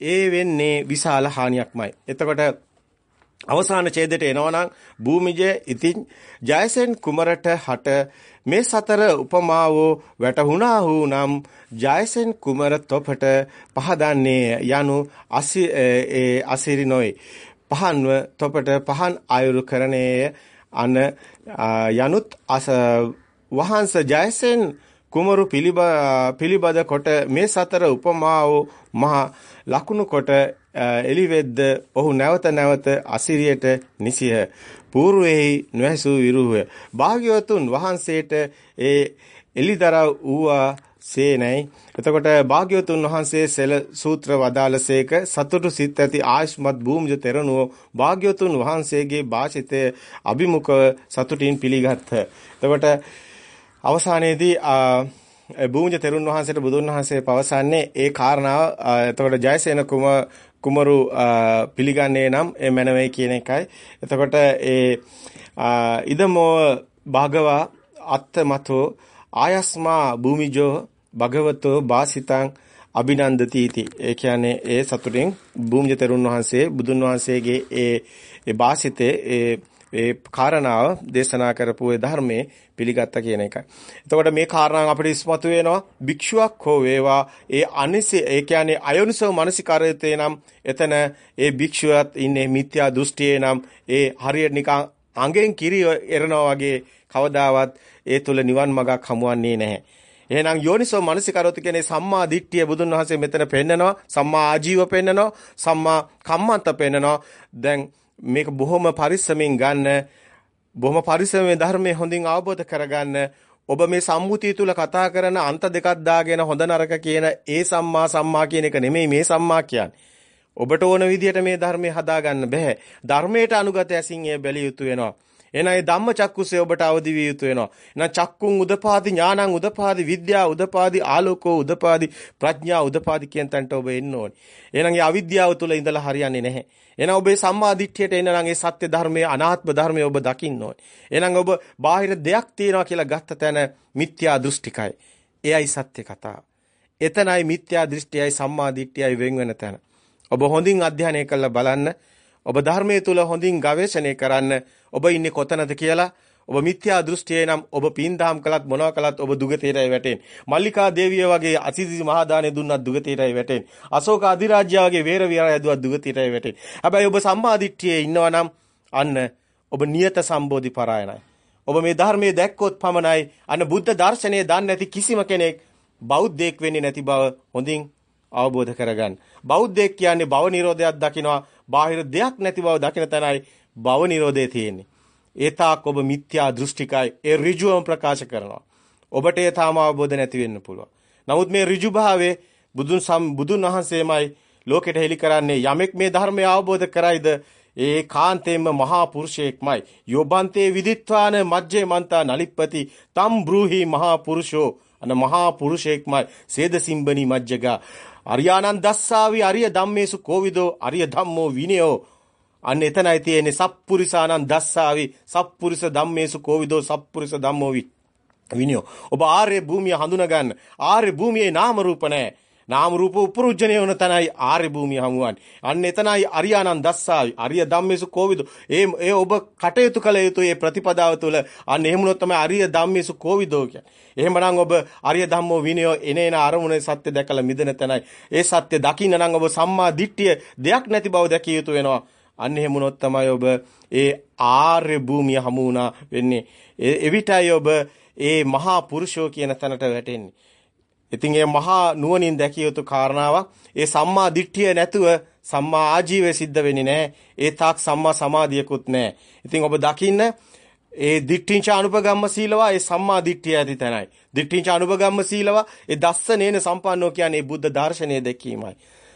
ඒ වෙන්නේ විශාල හානියක්මයි. එතකොට අවසාන ඡේදයට එනවනම් භූමිජය ඉතින් ජයසෙන් කුමරට හට මේ සතර උපමාවෝ වැටහුණා වූ නම් ජයසෙන් කුමර තොපට පහදන්නේ යනු අසිරි නොයි පහන්ව තොපට පහන් අයුරු කරණයේ අන යනුත් අස වහන්ස ජයසෙන් කුමරු පිළිබද කොට මේ සතර උපමාවෝ මහ ලකුණු කොට එලිවෙද්ද ඔහු නැවත නැවත අසිරියට නිසිය పూర్වෙහි නොඇසූ විරුහය. භාග්‍යවතුන් වහන්සේට ඒ එලිදරව් වූවා සේනයි. එතකොට භාග්‍යවතුන් වහන්සේ සෙල සූත්‍ර වදාළසේක සතුටු සිත් ඇති ආයස්මත් භූමිජ තෙරණුව භාග්‍යවතුන් වහන්සේගේ වාචිතය අභිමුඛ සතුටින් පිළිගත්හ. එතකොට අවසානයේදී භූමිජ තෙරුන් වහන්සේට බුදුන් වහන්සේ පවසන්නේ ඒ කාරණාව. එතකොට ජයසේන කුමාර කුමරු පිළිගන්නේ නම් ඒ මැනවේ කියන එකයි. එතකොට ඒ ඉදමෝ භගවා අත්තමතෝ ආයස්මා භූමිජෝ භගවතෝ වාසිතං අභිනන්දති इति. ඒ කියන්නේ ඒ සතුටින් භූමිජ තෙරුන් වහන්සේ බුදුන් වහන්සේගේ ඒ ඒ වාසිතේ ඒ ඒ කාරණාව දේශනා කරපු ඒ ධර්මයේ පිළිගත්තා කියන එකයි. එතකොට මේ කාරණාව අපිට ඉස්මතු වෙනවා භික්ෂුවක් හෝ වේවා ඒ අනිසි ඒ කියන්නේ අයෝනිසෝ මනසිකාරයතේ නම් එතන ඒ භික්ෂුවත් ඉන්නේ මිත්‍යා දෘෂ්ටියේ නම් ඒ හරියට නිකන් අඟෙන් කිරි එරනවා වගේ කවදාවත් ඒ තුල නිවන් මඟක් හමුවන්නේ නැහැ. එහෙනම් යෝනිසෝ මනසිකරොත් කියන්නේ සම්මා දිට්ඨිය බුදුන් වහන්සේ මෙතන පෙන්නනවා සම්මා ආජීව පෙන්නනවා සම්මා කම්මන්ත පෙන්නනවා දැන් මේක බොහොම පරිස්සමෙන් ගන්න බොහොම පරිස්සමෙන් ධර්මයේ හොඳින් අවබෝධ කරගන්න ඔබ මේ සම්මුතිය තුල කතා කරන අන්ත දෙකක් දාගෙන හොඳ නරක කියන ඒ සම්මා සම්මා කියන එක නෙමෙයි මේ සම්මා කියන්නේ. ඔබට ඕන විදිහට මේ ධර්මය හදාගන්න බෑ. ධර්මයට අනුගත ඇසින් එය බැලිය යුතු වෙනවා. එහෙනම් ඒ ධම්මචක්කුසේ ඔබට අවදි විය යුතු වෙනවා. එහෙනම් චක්කුන් උදපාදි ඥානං උදපාදි විද්‍යා උදපාදි ආලෝකෝ උදපාදි ප්‍රඥා උදපාදි කියන තැනට ඔබ එන්න ඕනේ. එහෙනම් ඒ අවිද්‍යාව තුල ඉඳලා හරියන්නේ නැහැ. එහෙනම් ඔබේ සම්මා දිට්ඨියට එන්න නම් ඒ සත්‍ය ධර්මයේ අනාත්ම ධර්මයේ ඔබ දකින්න ඕනේ. එහෙනම් ඔබ බාහිර දෙයක් තියනවා කියලා ගත්ත තැන මිත්‍යා දෘෂ්ටිකයි. එයයි සත්‍ය කතාව. එතනයි මිත්‍යා දෘෂ්ටියයි සම්මා දිට්ඨියයි වෙන් වෙන තැන. ඔබ හොඳින් අධ්‍යයනය කරලා බලන්න. ඔබ ධර්මයේ තුල හොඳින් ගවේෂණය කරන්න. ඔබ ඉන්නේ කොතනද කියලා ඔබ මිත්‍යා දෘෂ්ටියේ නම් ඔබ පින්දහම් කළත් මොනවා කළත් ඔබ දුගතියටයි වැටෙන්නේ. මල්ලිකා දේවිය වගේ අසිසි මහා දානෙ දුන්නත් දුගතියටයි වැටෙන්නේ. අශෝක අධිරාජ්‍ය වගේ වේර විහාරය ඇදුවත් දුගතියටයි වැටෙන්නේ. හැබැයි ඔබ සම්මාදිට්ඨියේ ඉන්නවා නම් අන්න ඔබ නියත සම්බෝධි පරායනයි. ඔබ මේ ධර්මයේ දැක්කොත් පමණයි අන්න බුද්ධ දර්ශනය දන්නේ නැති කිසිම කෙනෙක් බෞද්ධයෙක් වෙන්නේ නැති බව හොඳින් අවබෝධ කරගන්න. බෞද්ධයෙක් කියන්නේ භව නිරෝධයක් දකිනවා. බාහිර දෙයක් නැති බව දකින තැනයි භව නිරෝධය තියෙන්නේ. ඒ තාක් ඔබ මිත්‍යා දෘෂ්ටිකයි ඒ ඍජුවම ප්‍රකාශ කරනවා. ඔබට ඒ තාම අවබෝධ නැති වෙන්න පුළුවන්. නමුත් මේ ඍජුභාවයේ බුදුන් සම් බුදුන් වහන්සේමයි ලෝකෙට හෙළි කරන්නේ යමෙක් මේ ධර්මය අවබෝධ කරයිද ඒ කාන්තේම මහා පුරුෂයෙක්මයි. යොබන්තේ විදිත්වාන මජ්ජේ මන්තා නලිප්පති තම් බ්‍රූහි මහා පුරුෂෝ අන මහා පුරුෂයෙක්මයි. සේද සිම්බනි මජ්ජගා අරියානන් දස්සාවි අරිය ධම්මේසු කෝවිදෝ අරිය ධම්මෝ විනයෝ අන්න එතනයි තියෙන්නේ සප්පුරිසානං දස්සාවි. සප්පුරිස ධම්මේසු කෝවිදෝ සප්පුරිස ධම්මෝ විනයෝ. ඔබ ආර්ය භූමිය හඳුනා ගන්න ආර්ය භූමියේ නාම රූප නැහැ නාම රූප උපරුජ්ජණය වන තැනයි ආර්ය භූමිය හමුවන්නේ. අන්න එතනයි අරියානන් දස්සාවි. අරිය ධම්මේසු කෝවිදෝ. ඒ ඒ ඔබ කටයුතු කළ යුතු ඒ ප්‍රතිපදාව තුළ අන්න එහෙමනොත් තමයි අරිය ධම්මේසු කෝවිදෝ කියන්නේ. එහෙමනම් ඔබ අරිය ධම්මෝ විනයෝ එනේන අරමුණේ සත්‍ය දැකලා මිදෙන තැනයි. ඒ සත්‍ය දකින්න නම් ඔබ සම්මා දිට්ඨිය දෙයක් නැති බව දැකිය යුතු වෙනවා. අන්න එහෙම වුණොත් තමයි ඔබ ඒ ආර්ය භූමිය හමු වුණා වෙන්නේ. එවිටයි ඔබ ඒ මහා පුරුෂෝ කියන තැනට වැටෙන්නේ. ඉතින් ඒ මහා නුවණින් දැකිය යුතු කාරණාවක් ඒ සම්මා දිට්ඨිය නැතුව සම්මා ආජීවය සිද්ධ වෙන්නේ නැහැ. ඒ තාක් සම්මා සමාධියකුත් නැහැ. ඉතින් ඔබ දකින්න ඒ දිට්ඨිංච අනුපගම්ම සීලවා ඒ සම්මා දිට්ඨිය ඇති තැනයි. දිට්ඨිංච අනුපගම්ම සීලවා ඒ දස්සනේන සම්පන්නෝ කියන්නේ බුද්ධ දර්ශනය දැකීමයි.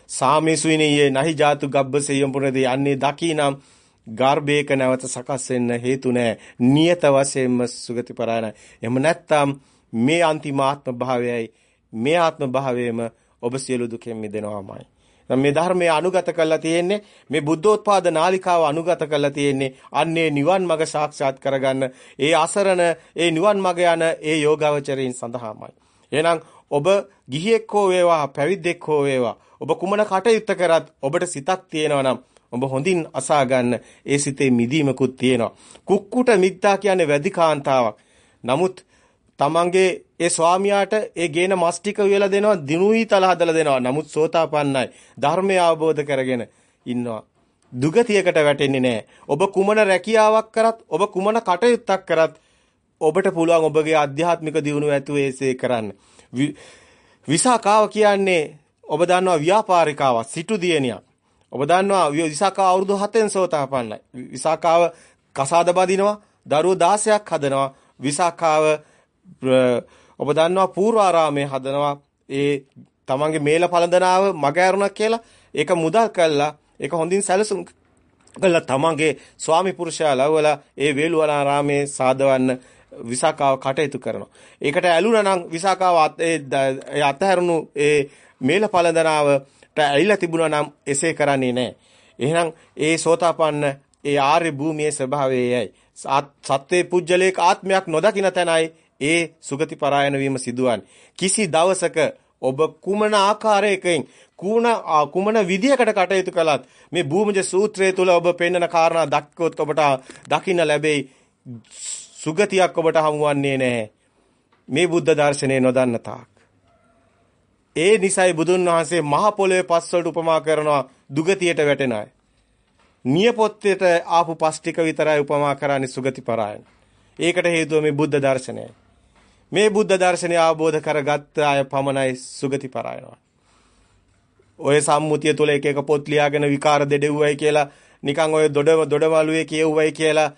සාමේසුයිනේ නහි ජාතු ගබ්බසෙයම් පුරදී යන්නේ දකිනම් ගර්භයක නැවත සකස් වෙන්න හේතු නැහැ. නියත වශයෙන්ම සුගති පරායනයි. එහෙම නැත්නම් මේ අන්තිම ආත්ම භාවයයි මේ ආත්ම භාවයේම ඔබ සියලු දුකෙන් මිදෙනවාමයි. මේ ධර්මයේ අනුගත කරලා තියෙන්නේ මේ බුද්ධෝත්පාද නාලිකාව අනුගත කරලා තියෙන්නේ අන්නේ නිවන් මඟ සාක්ෂාත් කරගන්න ඒ අසරණ ඒ නිවන් මඟ යන ඒ යෝගාවචරයින් සඳහාමයි. එහෙනම් ඔබ ගිහියෙක් හෝ වේවා පැවිද්දෙක් හෝ වේවා ඔබ කුමන කටයුත්ත කරත් ඔබට සිතක් තියෙනවා නම් ඔබ හොඳින් අසා ගන්න ඒ සිතේ මිදීමකුත් තියෙනවා. කුක්කුට මිද්දා කියන්නේ වැඩි කාන්තාවක්. නමුත් තමන්ගේ ඒ ස්වාමියාට ඒ ගේන මස් ටික උයලා දෙනවා දිනුයි තල හදලා දෙනවා. නමුත් සෝතාපන්නයි. ධර්මය අවබෝධ කරගෙන ඉන්නවා. දුගතියකට වැටෙන්නේ නැහැ. ඔබ කුමන රැකියාවක් කරත් ඔබ කුමන කටයුත්තක් කරත් ඔබට පුළුවන් ඔබගේ ආධ්‍යාත්මික දියුණුව ඇතුව ඒසේ කරන්න. විසාකාව කියන්නේ ඔබ දන්නවා ව්‍යාපාරිකාවක් සිටු දියණියක්. ඔබ දන්නවා විසාකාව අවුරුදු 7න් සෝතාපන්නයි. විසාකාව කසාද බදිනවා, දරුවෝ 16ක් හදනවා. විසාකාව ඔබ දන්නවා පූර්වාරාමයේ හදනවා. ඒ තමන්ගේ මේල පළඳනාව මග ඇරුණා කියලා ඒක මුදල් කළා. ඒක හොඳින් සැලසුම් කළා තමන්ගේ ස්වාමි පුරුෂයා ලවලා ඒ වේළුවනාරාමේ සාදවන්න විසාකාව කටයුතු කරනවා. ඒකට ඇලුනා නම් විසාකාව ඒ අතහැරුණු ඒ මේල පළඳනාවට ඇවිල්ලා තිබුණා නම් එසේ කරන්නේ නැහැ. එහෙනම් ඒ සෝතාපන්න ඒ ආර්ය භූමියේ ස්වභාවයයි. සත්වේ පුජ්‍යලේක ආත්මයක් නොදකින තැනයි ඒ සුගති පරායන වීම සිදුවන්නේ. කිසි දවසක ඔබ කුමන ආකාරයකින් කුණ කුමන විදියකට කටයුතු කළත් මේ භූමජ සූත්‍රය තුල ඔබ පෙන්වන කාරණා දක්කොත් ඔබට දකින්න ලැබෙයි සුගතියක් ඔබට හමුවන්නේ නැහැ. මේ බුද්ධ දර්ශනේ නොදන්න තාක්. ඒ නිසයි බුදුන් වහන්සේ මහ පොළොවේ පස්වලට උපමා කරනවා දුගතියට වැටෙන අය. නියපොත්තේට ආපු පස් ටික විතරයි උපමා කරන්නේ සුගති පරායන. ඒකට හේතුව මේ බුද්ධ දර්ශනයයි. මේ බුද්ධ දර්ශනය අවබෝධ කරගත්ත අය පමණයි සුගති පරායනවා. ඔය සම්මුතිය තුළ එක එක පොත් ලියාගෙන විකාර දෙඩෙව්වයි කියලා නිකන් ඔය දොඩ දොඩවලුවේ කියවුවයි කියලා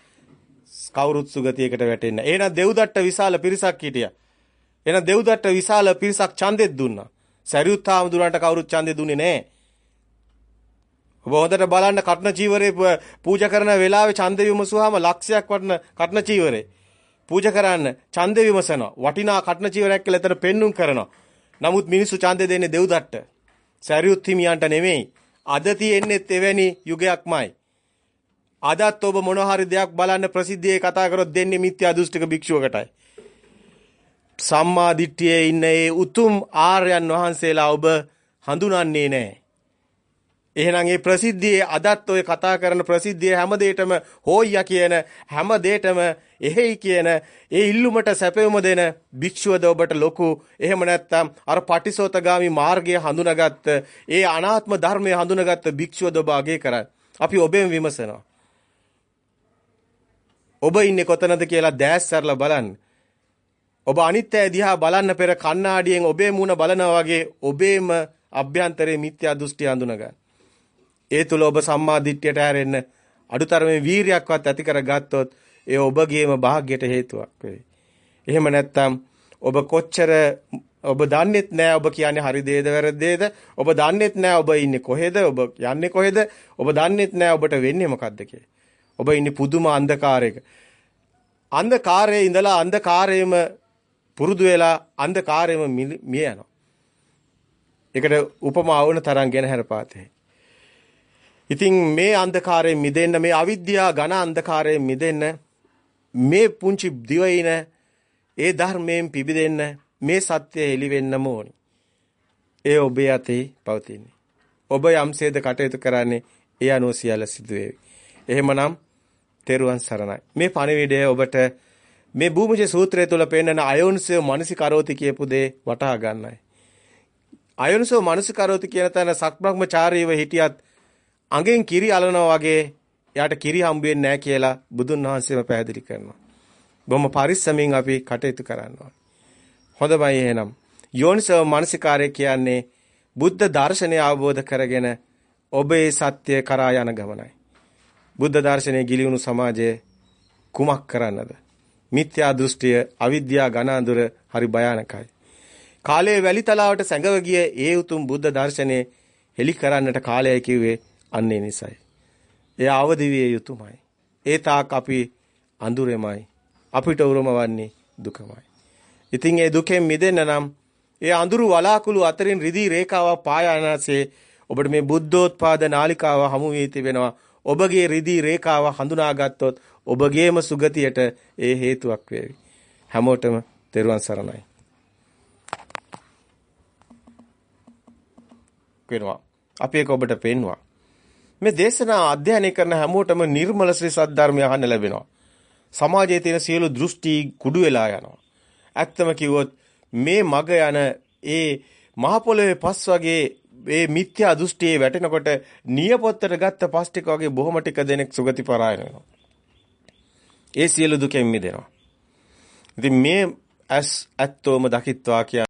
කවුරුත් සුගතියකට වැටෙන්න. එහෙනම් දෙව්දට්ට විශාල පිරිසක් හිටියා. එහෙනම් දෙව්දට්ට විශාල පිරිසක් ඡන්දෙත් දුන්නා. සරියුත් හාමුදුරන්ට කවුරුත් ඡන්දෙ දුන්නේ නැහැ. ඔබ හොඳට බලන්න කටන චීවරේ පූජා කරන වෙලාවේ ඡන්දෙ විමසුවාම ලක්ෂයක් වටන කටන චීවරේ පූජා කරන්න ඡන්දෙ විමසනවා. වටිනා කටන චීවරයක් කියලා එතන පෙන්눔 කරනවා. නමුත් මිනිස්සු ඡන්දෙ දෙන්නේ දෙව්දට්ට. සරියුත් හිමියන්ට නෙමෙයි. අද තියෙන්නේ එවැනි යුගයක්මයි. අදත් ඔබ මොන හරි දෙයක් බලන්න ප්‍රසිද්ධියේ කතා කරොත් දෙන්නේ මිත්‍යා දෘෂ්ටික භික්ෂුවකටයි. සම්මා දිට්ඨියේ ඉන්න ඒ උතුම් ආර්යයන් වහන්සේලා ඔබ හඳුනන්නේ නැහැ. එහෙනම් ඒ ප්‍රසිද්ධියේ අදත් ඔය කතා කරන ප්‍රසිද්ධියේ හැම දෙයකම හෝයියා කියන හැම දෙයකම එහෙයි කියන ඒ ඉල්ලුමට සැපෙවම දෙන භික්ෂුවද ඔබට ලොකු එහෙම නැත්නම් අර පටිසෝතගාමි මාර්ගය හඳුනාගත්ත ඒ අනාත්ම ධර්මය හඳුනාගත්ත භික්ෂුවද ඔබ අගේ කරන්නේ අපි ඔබෙන් විමසනවා ඔබ ඉන්නේ කොතනද කියලා දැස් සරලා බලන්න. ඔබ අනිත්‍ය දිහා බලන්න පෙර කණ්ණාඩියෙන් ඔබේ මූණ බලනවා වගේ ඔබේම අභ්‍යන්තරයේ මිත්‍යා දෘෂ්ටි හඳුනගන්න ඒ තුල ඔබ සම්මා දිට්ඨියට හැරෙන්න අඩුතරමේ වීරියක්වත් ඇති කරගත්තොත් ඒ ඔබගේම වාග්යට හේතුවක් වෙයි. එහෙම නැත්නම් ඔබ කොච්චර ඔබ දන්නෙත් නෑ ඔබ කියන්නේ හරි දේද වැරදේද ඔබ දන්නෙත් නෑ ඔබ ඉන්නේ කොහෙද ඔබ යන්නේ කොහෙද. ඔබ දන්නෙත් නෑ ඔබට වෙන්නේ මොකද්ද ඔබ ඉන්නේ පුදුම අන්ධකාරයක අන්ධකාරයේ ඉඳලා අන්ධකාරයේම පුරුදු වෙලා අන්ධකාරයේම මිය යනවා ඒකට උපමා වුණ තරම් ගෙන හැරපාතේ ඉතින් මේ අන්ධකාරයෙන් මිදෙන්න මේ අවිද්‍යාව ඝන අන්ධකාරයෙන් මිදෙන්න මේ පුංචි දිවයින ඒ ධර්මයෙන් පිබිදෙන්න මේ සත්‍ය එළි වෙන්නම ඕනි. ඒ ඔබේ අතේ පවතින්නේ. ඔබ යම්සේද කටයුතු කරන්නේ ඒ අනුව සියල්ල සිදු වේවි. එහෙමනම් තෙරුවන් සරණයි. මේ පණිවිඩය ඔබට මේ භූමිජ සූත්‍රය තුල පෙන්වන අයෝනිසෝ මනසිකරෝති කියපු දේ වටහා ගන්නයි. අයෝනිසෝ මනසිකරෝති කියන තැන සක්බ්‍රහ්මචාරීව හිටියත් අඟෙන් කිරි අලනවා වගේ එයාට කිරි හම්බ වෙන්නේ නැහැ කියලා බුදුන් වහන්සේම පැහැදිලි කරනවා. බොහොම පරිස්සමින් අපි කටයුතු කරන්න ඕනේ. හොඳයි එහෙනම්. යෝනිසව මානසිකාරය කියන්නේ බුද්ධ දර්ශනය අවබෝධ කරගෙන ඔබේ සත්‍ය කරා යන ගමනයි. බුද්ධ දර්ශනය ගිලිහුණු සමාජයේ කුමක් කරන්නද? මිත්‍යා දෘෂ්ටිය, අවිද්‍යාව ඝන අඳුර හරි භයානකයි. කාලයේ වැලිතලාවට සැඟව ගිය ඒ උතුම් බුද්ධ දර්ශනය හෙලි කරන්නට කාලයයි කිව්වේ අන්නේ නිසයි. එය අවදි විය යුතුයමයි. ඒ තාක් අපි අඳුරෙමයි. අපිට උරුම වන්නේ දුකමයි. ඉතින් ඒ දුකෙන් මිදෙන්න නම් ඒ අඳුරු වලාකුළු අතරින් රිදී රේඛාවක් පායනසේ ඔබට මේ බුද්ධෝත්පාද නාලිකාව හමු වී තිබෙනවා. ඔබගේ රිදී රේඛාව හඳුනාගත්තොත් ඔබගේම සුගතියට ඒ හේතුවක් වේවි. හැමෝටම තෙරුවන් සරණයි. වෙනවා. අපි ඒක ඔබට පෙන්වුවා. මේ දේශනා අධ්‍යයනය කරන හැමෝටම නිර්මල ශ්‍රී සද්ධර්මය අහන්න ලැබෙනවා. සමාජයේ තියෙන සියලු දෘෂ්ටි කුඩු වෙලා යනවා. ඇත්තම කිව්වොත් මේ මග යන ඒ මහ පොළවේ පස් වගේ ඒ මිත්‍යා දෘෂ්ටියේ වැටෙනකොට නියපොත්තට ගත්ත පස් ටික වගේ බොහොම ටික දෙනෙක් සුගති පරායන වෙනවා. ඒ සියලු දුකෙන් මිදෙනවා. ඉතින් මේ ඇස් ඇත්තෝම දකිත්වා කියන